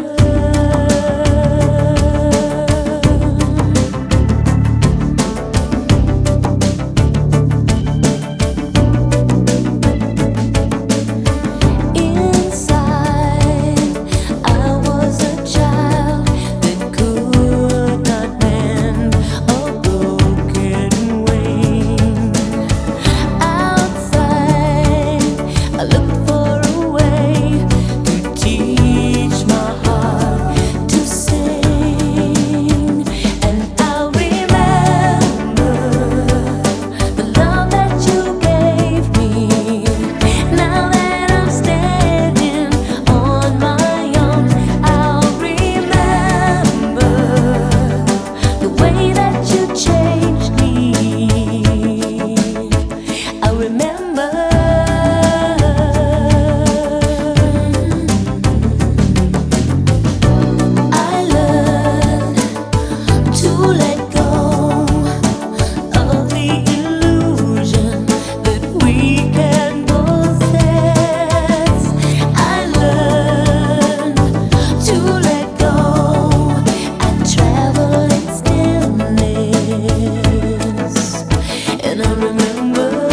love. remember.